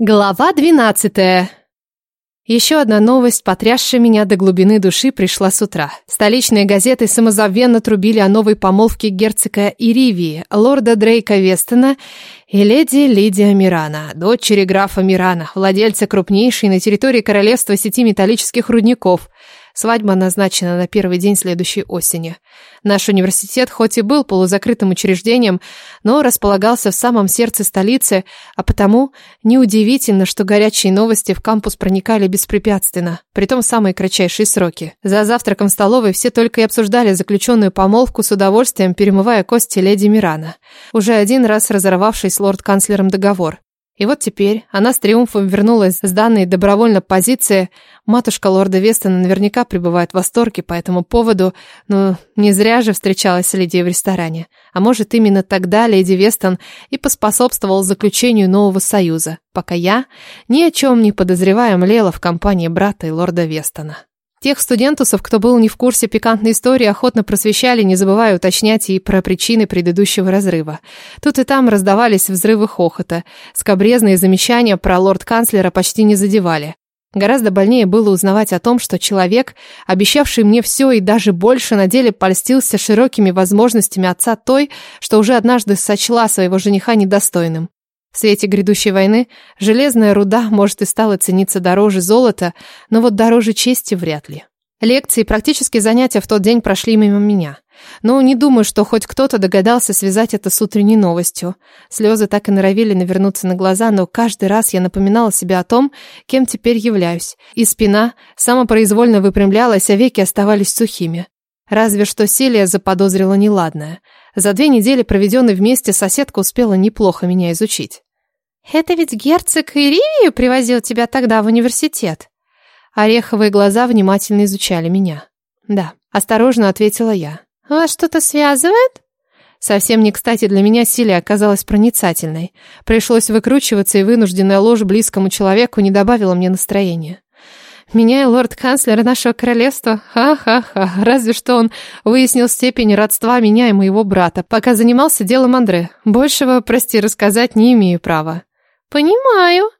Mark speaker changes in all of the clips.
Speaker 1: Глава двенадцатая. Еще одна новость, потрясшая меня до глубины души, пришла с утра. Столичные газеты самозабвенно трубили о новой помолвке герцога Иривии, лорда Дрейка Вестона и леди Лидия Мирана, дочери графа Мирана, владельца крупнейшей на территории королевства сети металлических рудников – Свадьба назначена на первый день следующей осени. Наш университет хоть и был полузакрытым учреждением, но располагался в самом сердце столицы, а потому неудивительно, что горячие новости в кампус проникали беспрепятственно, притом в самые кратчайшие сроки. За завтраком в столовой все только и обсуждали заключенную помолвку с удовольствием, перемывая кости леди Мирана, уже один раз разорвавший с лорд-канцлером договор. И вот теперь она с триумфом вернулась с данной добровольно позиции. Матушка лорда Вестона наверняка пребывает в восторге по этому поводу, но не зря же встречалась с леди в ресторане. А может, именно тогда леди Вестон и поспособствовал заключению нового союза, пока я, ни о чем не подозревая, млела в компании брата и лорда Вестона. Тех студентусов, кто был не в курсе пикантной истории, охотно просвещали, не забывая уточнять и про причины предыдущего разрыва. Тут и там раздавались взрывы хохота. Скобрезные замечания про лорд-канцлера почти не задевали. Гораздо больнее было узнавать о том, что человек, обещавший мне все и даже больше, на деле польстился широкими возможностями отца той, что уже однажды сочла своего жениха недостойным. В свете грядущей войны железная руда, может, и стала цениться дороже золота, но вот дороже чести вряд ли. Лекции и практические занятия в тот день прошли мимо меня. Но не думаю, что хоть кто-то догадался связать это с утренней новостью. Слезы так и норовили навернуться на глаза, но каждый раз я напоминала себе о том, кем теперь являюсь. И спина самопроизвольно выпрямлялась, а веки оставались сухими. Разве что Селия заподозрила неладное. За две недели, проведенные вместе, соседка успела неплохо меня изучить. «Это ведь герцог Иривию привозил тебя тогда в университет?» Ореховые глаза внимательно изучали меня. «Да», — осторожно ответила я. «Вас что-то связывает?» Совсем не кстати для меня Силия оказалась проницательной. Пришлось выкручиваться, и вынужденная ложь близкому человеку не добавила мне настроения. Меня и лорд-канцлера нашего королевства? Ха-ха-ха. Разве что он выяснил степень родства меня и моего брата, пока занимался делом Андре. Большего, прости, рассказать не имею права. «Понимаю».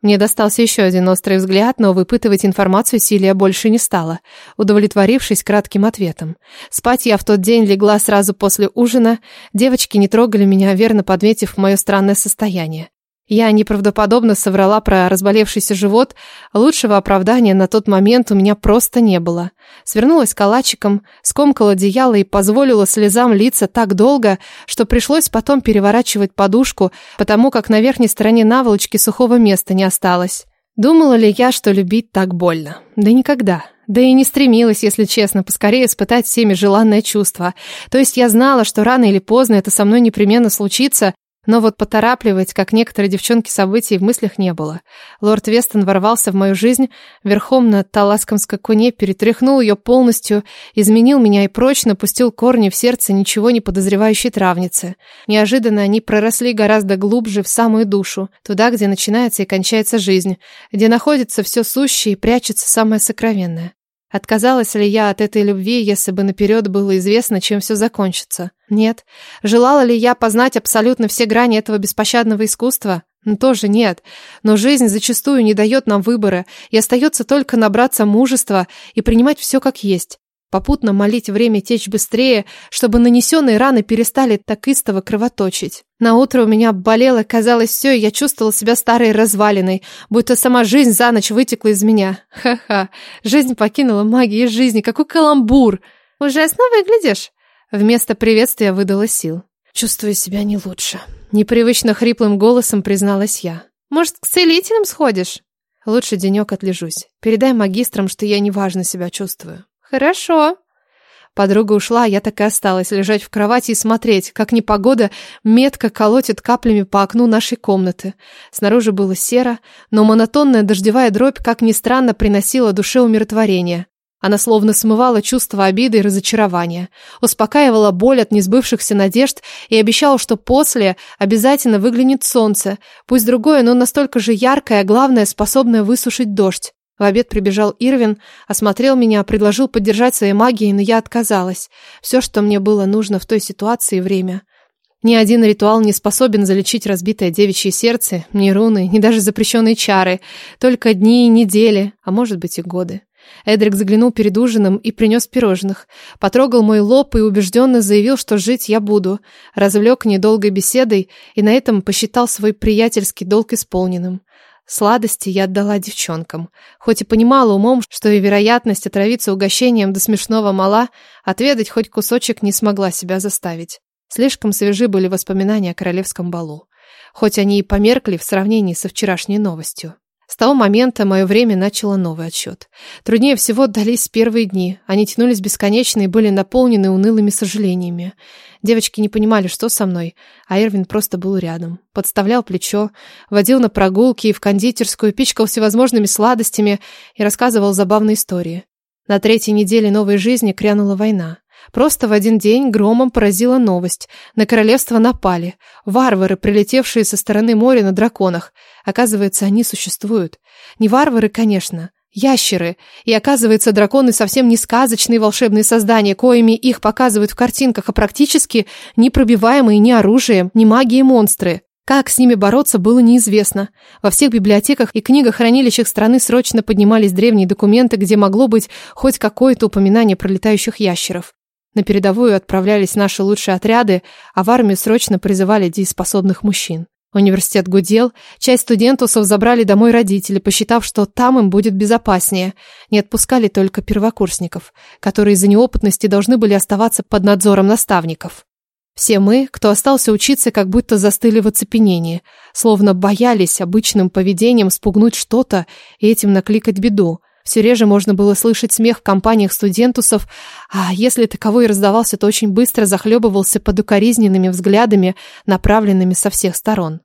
Speaker 1: Мне достался еще один острый взгляд, но выпытывать информацию Силия больше не стала, удовлетворившись кратким ответом. Спать я в тот день легла сразу после ужина. Девочки не трогали меня, верно подметив мое странное состояние. Я неправдоподобно соврала про разболевшийся живот. Лучшего оправдания на тот момент у меня просто не было. Свернулась калачиком, скомкала одеяло и позволила слезам литься так долго, что пришлось потом переворачивать подушку, потому как на верхней стороне наволочки сухого места не осталось. Думала ли я, что любить так больно? Да никогда. Да и не стремилась, если честно, поскорее испытать всеми желанное чувство. То есть я знала, что рано или поздно это со мной непременно случится, но вот поторапливать, как некоторые девчонки, событий в мыслях не было. Лорд Вестон ворвался в мою жизнь верхом на таласком скакуне, перетряхнул ее полностью, изменил меня и прочно пустил корни в сердце ничего не подозревающей травницы. Неожиданно они проросли гораздо глубже в самую душу, туда, где начинается и кончается жизнь, где находится все сущее и прячется самое сокровенное. Отказалась ли я от этой любви, если бы наперед было известно, чем все закончится? Нет. Желала ли я познать абсолютно все грани этого беспощадного искусства? Ну, тоже нет. Но жизнь зачастую не дает нам выбора, и остается только набраться мужества и принимать все как есть попутно молить время течь быстрее, чтобы нанесенные раны перестали так истово кровоточить. На утро у меня болело, казалось, все, и я чувствовала себя старой развалиной, будто сама жизнь за ночь вытекла из меня. Ха-ха, жизнь покинула магию жизни, какой каламбур! Ужасно выглядишь. Вместо приветствия выдала сил. Чувствую себя не лучше. Непривычно хриплым голосом призналась я. Может, к целителям сходишь? Лучше денек отлежусь. Передай магистрам, что я неважно себя чувствую. «Хорошо». Подруга ушла, а я так и осталась лежать в кровати и смотреть, как непогода метко колотит каплями по окну нашей комнаты. Снаружи было серо, но монотонная дождевая дробь, как ни странно, приносила душе умиротворение. Она словно смывала чувство обиды и разочарования, успокаивала боль от несбывшихся надежд и обещала, что после обязательно выглянет солнце, пусть другое, но настолько же яркое, а главное, способное высушить дождь. В обед прибежал Ирвин, осмотрел меня, предложил поддержать своей магией, но я отказалась. Все, что мне было нужно в той ситуации, время. Ни один ритуал не способен залечить разбитое девичье сердце, ни руны, ни даже запрещенные чары. Только дни и недели, а может быть и годы. Эдрик заглянул перед ужином и принес пирожных. Потрогал мой лоб и убежденно заявил, что жить я буду. Развлек недолгой беседой и на этом посчитал свой приятельский долг исполненным. Сладости я отдала девчонкам. Хоть и понимала умом, что и вероятность отравиться угощением до смешного мала, отведать хоть кусочек не смогла себя заставить. Слишком свежи были воспоминания о королевском балу. Хоть они и померкли в сравнении со вчерашней новостью. С того момента мое время начало новый отсчет. Труднее всего дались первые дни. Они тянулись бесконечно и были наполнены унылыми сожалениями. Девочки не понимали, что со мной, а Эрвин просто был рядом. Подставлял плечо, водил на прогулки и в кондитерскую, пичкал всевозможными сладостями и рассказывал забавные истории. На третьей неделе новой жизни крянула война. Просто в один день громом поразила новость. На королевство напали. Варвары, прилетевшие со стороны моря на драконах. Оказывается, они существуют. Не варвары, конечно. Ящеры. И оказывается, драконы совсем не сказочные волшебные создания, коими их показывают в картинках, а практически непробиваемые ни оружием, ни магией монстры. Как с ними бороться, было неизвестно. Во всех библиотеках и книгах хранилищах страны срочно поднимались древние документы, где могло быть хоть какое-то упоминание про летающих ящеров. На передовую отправлялись наши лучшие отряды, а в армию срочно призывали дееспособных мужчин. Университет гудел, часть студентусов забрали домой родители, посчитав, что там им будет безопаснее. Не отпускали только первокурсников, которые из-за неопытности должны были оставаться под надзором наставников. Все мы, кто остался учиться, как будто застыли в оцепенении, словно боялись обычным поведением спугнуть что-то и этим накликать беду. Все реже можно было слышать смех в компаниях студентусов, а если таковой раздавался, то очень быстро захлебывался под укоризненными взглядами, направленными со всех сторон.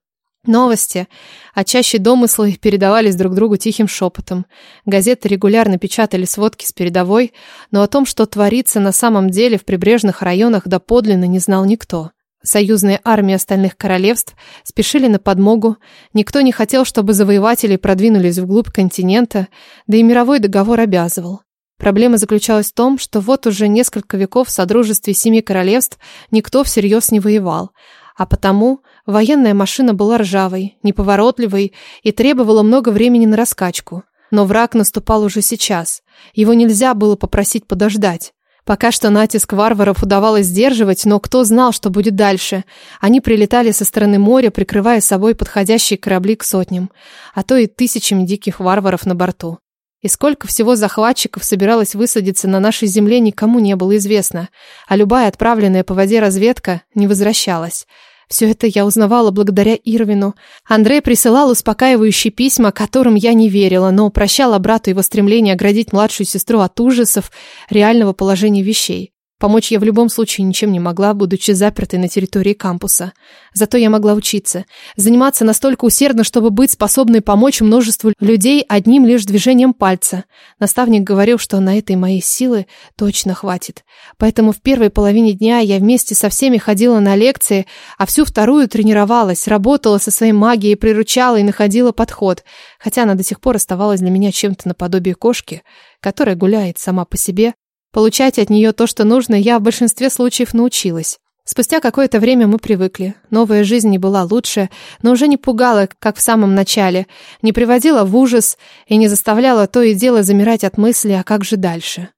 Speaker 1: Новости, а чаще домыслы передавались друг другу тихим шепотом. Газеты регулярно печатали сводки с передовой, но о том, что творится на самом деле в прибрежных районах, доподлинно не знал никто. Союзные армии остальных королевств спешили на подмогу. Никто не хотел, чтобы завоеватели продвинулись вглубь континента, да и мировой договор обязывал. Проблема заключалась в том, что вот уже несколько веков в Содружестве Семи Королевств никто всерьез не воевал, а потому военная машина была ржавой, неповоротливой и требовала много времени на раскачку. Но враг наступал уже сейчас. Его нельзя было попросить подождать. Пока что натиск варваров удавалось сдерживать, но кто знал, что будет дальше? Они прилетали со стороны моря, прикрывая собой подходящие корабли к сотням, а то и тысячам диких варваров на борту. И сколько всего захватчиков собиралось высадиться на нашей земле, никому не было известно, а любая отправленная по воде разведка не возвращалась. Все это я узнавала благодаря Ирвину. Андрей присылал успокаивающие письма, которым я не верила, но прощала брату его стремление оградить младшую сестру от ужасов реального положения вещей. Помочь я в любом случае ничем не могла, будучи запертой на территории кампуса. Зато я могла учиться. Заниматься настолько усердно, чтобы быть способной помочь множеству людей одним лишь движением пальца. Наставник говорил, что на этой моей силы точно хватит. Поэтому в первой половине дня я вместе со всеми ходила на лекции, а всю вторую тренировалась, работала со своей магией, приручала и находила подход. Хотя она до сих пор оставалась для меня чем-то наподобие кошки, которая гуляет сама по себе, Получать от нее то, что нужно, я в большинстве случаев научилась. Спустя какое-то время мы привыкли. Новая жизнь не была лучше, но уже не пугала, как в самом начале, не приводила в ужас и не заставляла то и дело замирать от мысли, а как же дальше.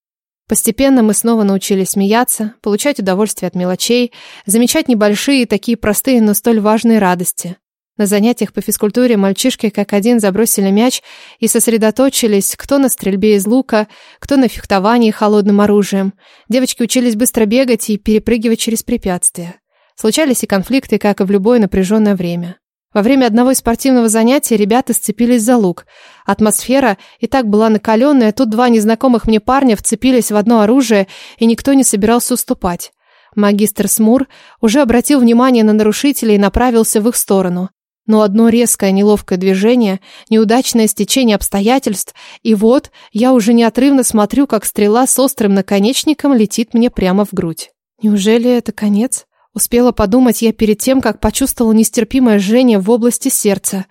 Speaker 1: Постепенно мы снова научились смеяться, получать удовольствие от мелочей, замечать небольшие, такие простые, но столь важные радости. На занятиях по физкультуре мальчишки как один забросили мяч и сосредоточились кто на стрельбе из лука, кто на фехтовании холодным оружием. Девочки учились быстро бегать и перепрыгивать через препятствия. Случались и конфликты, как и в любое напряженное время. Во время одного из спортивного занятия ребята сцепились за лук. Атмосфера и так была накаленная, тут два незнакомых мне парня вцепились в одно оружие, и никто не собирался уступать. Магистр Смур уже обратил внимание на нарушителей и направился в их сторону. Но одно резкое неловкое движение, неудачное стечение обстоятельств, и вот я уже неотрывно смотрю, как стрела с острым наконечником летит мне прямо в грудь. Неужели это конец? Успела подумать я перед тем, как почувствовала нестерпимое жжение в области сердца,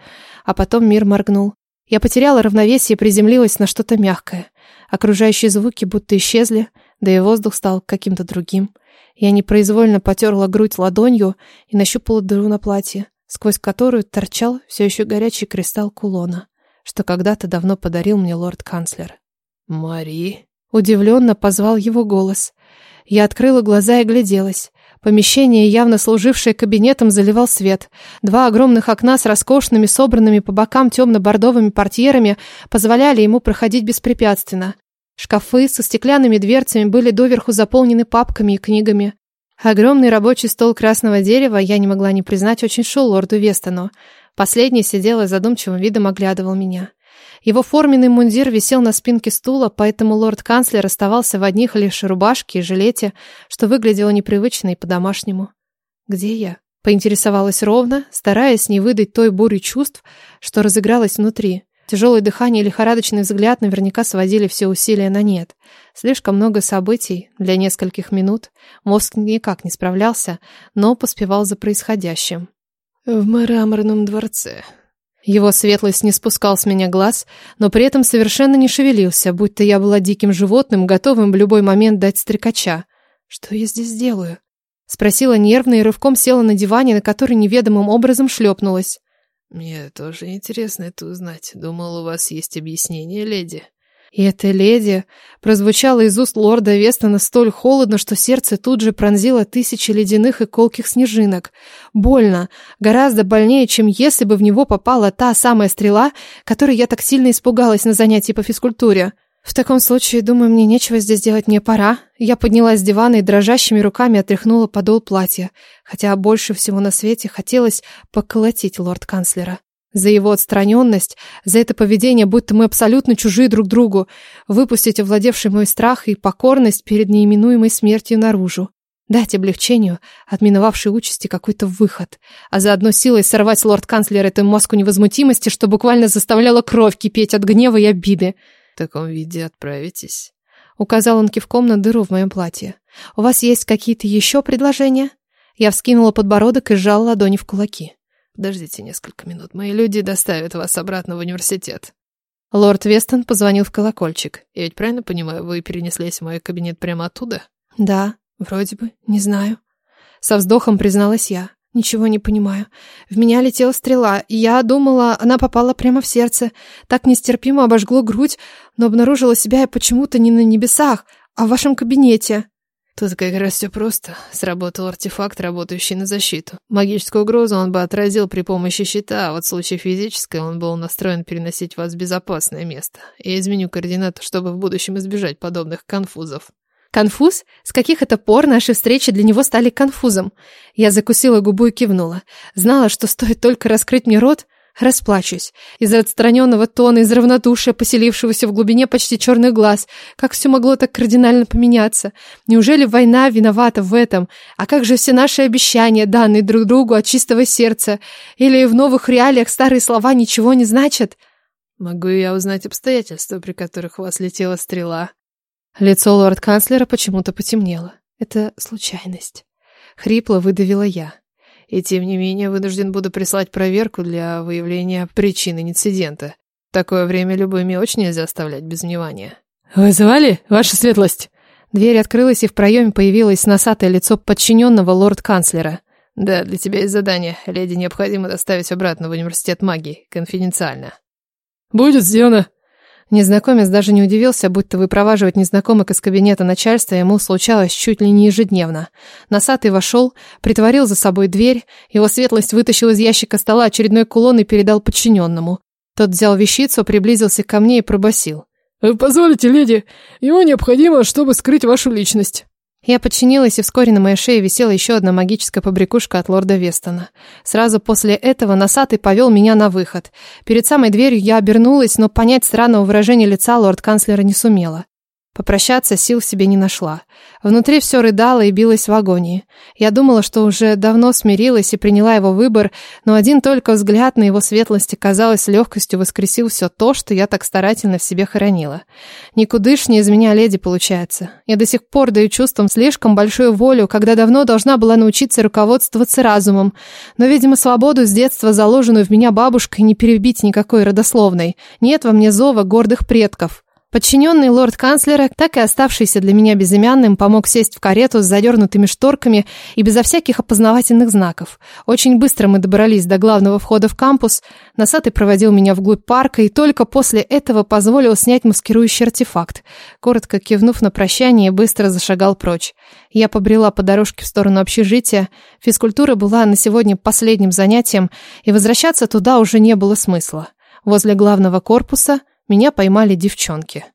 Speaker 1: а потом мир моргнул. Я потеряла равновесие и приземлилась на что-то мягкое. Окружающие звуки будто исчезли, да и воздух стал каким-то другим. Я непроизвольно потерла грудь ладонью и нащупала дыру на платье, сквозь которую торчал все еще горячий кристалл кулона, что когда-то давно подарил мне лорд-канцлер.
Speaker 2: «Мари?»
Speaker 1: Удивленно позвал его голос. Я открыла глаза и гляделась. Помещение, явно служившее кабинетом, заливал свет. Два огромных окна с роскошными, собранными по бокам темно-бордовыми портьерами позволяли ему проходить беспрепятственно. Шкафы со стеклянными дверцами были доверху заполнены папками и книгами. Огромный рабочий стол красного дерева, я не могла не признать, очень шел лорду Вестону. Последний сидел и задумчивым видом оглядывал меня. Его форменный мундир висел на спинке стула, поэтому лорд-канцлер оставался в одних лишь рубашке и жилете, что выглядело непривычно и по-домашнему. «Где я?» — поинтересовалась ровно, стараясь не выдать той бури чувств, что разыгралась внутри. Тяжелое дыхание и лихорадочный взгляд наверняка сводили все усилия на нет. Слишком много событий для нескольких минут. Мозг никак не справлялся, но поспевал за происходящим.
Speaker 2: «В мраморном дворце».
Speaker 1: Его светлость не спускал с меня глаз, но при этом совершенно не шевелился, будто я была диким животным, готовым в любой момент дать стрекача. «Что я здесь делаю?» Спросила нервно и рывком села на диване, на который неведомым образом шлепнулась.
Speaker 2: «Мне тоже интересно это узнать. Думал, у вас есть объяснение, леди».
Speaker 1: И эта леди прозвучала из уст лорда Вестона столь холодно, что сердце тут же пронзило тысячи ледяных и колких снежинок. Больно, гораздо больнее, чем если бы в него попала та самая стрела, которой я так сильно испугалась на занятии по физкультуре. В таком случае, думаю, мне нечего здесь делать, мне пора. Я поднялась с дивана и дрожащими руками отряхнула подол платья, хотя больше всего на свете хотелось поколотить лорд-канцлера. За его отстраненность, за это поведение, будто мы абсолютно чужие друг другу, выпустить овладевший мой страх и покорность перед неименуемой смертью наружу. Дать облегчению, от миновавшей участи какой-то выход, а заодно силой сорвать лорд-канцлера эту маску невозмутимости, что буквально заставляло кровь кипеть от гнева и обиды
Speaker 2: таком виде отправитесь?»
Speaker 1: Указал он кивком на дыру в моем платье. «У вас есть какие-то еще предложения?» Я вскинула подбородок и сжала ладони в кулаки.
Speaker 2: «Подождите несколько минут. Мои люди доставят вас обратно в университет».
Speaker 1: Лорд Вестон позвонил в колокольчик.
Speaker 2: «Я ведь правильно понимаю, вы перенеслись в мой кабинет прямо оттуда?»
Speaker 1: «Да, вроде бы, не знаю». Со вздохом призналась я. Ничего не понимаю. В меня летела стрела, и я думала, она попала прямо в сердце. Так нестерпимо обожгло грудь, но обнаружила себя я почему-то не на небесах, а в вашем кабинете.
Speaker 2: Тут как раз все просто. Сработал артефакт, работающий на защиту. Магическую угрозу он бы отразил при помощи щита, а вот в случае физической он был настроен переносить вас в безопасное место. Я изменю координаты, чтобы в будущем избежать подобных конфузов.
Speaker 1: Конфуз? С каких это пор наши встречи для него стали конфузом? Я закусила губу и кивнула. Знала, что стоит только раскрыть мне рот, расплачусь. Из-за отстраненного тона, из равнодушия, поселившегося в глубине почти черных глаз. Как все могло так кардинально поменяться? Неужели война виновата в этом? А как же все наши обещания, данные друг другу от чистого сердца? Или в новых реалиях старые слова ничего не значат?
Speaker 2: Могу я узнать обстоятельства, при которых у вас летела стрела?
Speaker 1: Лицо лорд-канцлера почему-то потемнело. Это случайность. Хрипло выдавила я.
Speaker 2: И тем не менее вынужден буду прислать проверку для выявления причин инцидента. В такое время любой мелочь нельзя оставлять без внимания.
Speaker 1: «Вы звали, ваша светлость?» Дверь открылась, и в проеме появилось носатое лицо подчиненного лорд-канцлера.
Speaker 2: «Да, для тебя есть задание. Леди необходимо доставить обратно в университет магии. Конфиденциально».
Speaker 1: «Будет сделано», Незнакомец даже не удивился, будто выпроваживать незнакомых из кабинета начальства ему случалось чуть ли не ежедневно. Носатый вошел, притворил за собой дверь, его светлость вытащил из ящика стола очередной кулон и передал подчиненному. Тот взял вещицу, приблизился ко мне и пробасил: «Вы позволите, леди, ему необходимо, чтобы скрыть вашу личность». Я подчинилась, и вскоре на моей шее висела еще одна магическая побрякушка от лорда Вестона. Сразу после этого носатый повел меня на выход. Перед самой дверью я обернулась, но понять странного выражения лица лорд-канцлера не сумела. Попрощаться сил в себе не нашла. Внутри все рыдало и билось в агонии. Я думала, что уже давно смирилась и приняла его выбор, но один только взгляд на его светлости, казалось, легкостью воскресил все то, что я так старательно в себе хоронила. Никудышнее из меня леди получается. Я до сих пор даю чувствам слишком большую волю, когда давно должна была научиться руководствоваться разумом. Но, видимо, свободу с детства, заложенную в меня бабушкой, не перебить никакой родословной. Нет во мне зова гордых предков. Подчиненный лорд-канцлера, так и оставшийся для меня безымянным, помог сесть в карету с задернутыми шторками и безо всяких опознавательных знаков. Очень быстро мы добрались до главного входа в кампус. Носатый проводил меня вглубь парка и только после этого позволил снять маскирующий артефакт. Коротко кивнув на прощание, быстро зашагал прочь. Я побрела по дорожке в сторону общежития. Физкультура была на сегодня последним занятием, и возвращаться туда уже не было смысла. Возле главного корпуса меня поймали девчонки.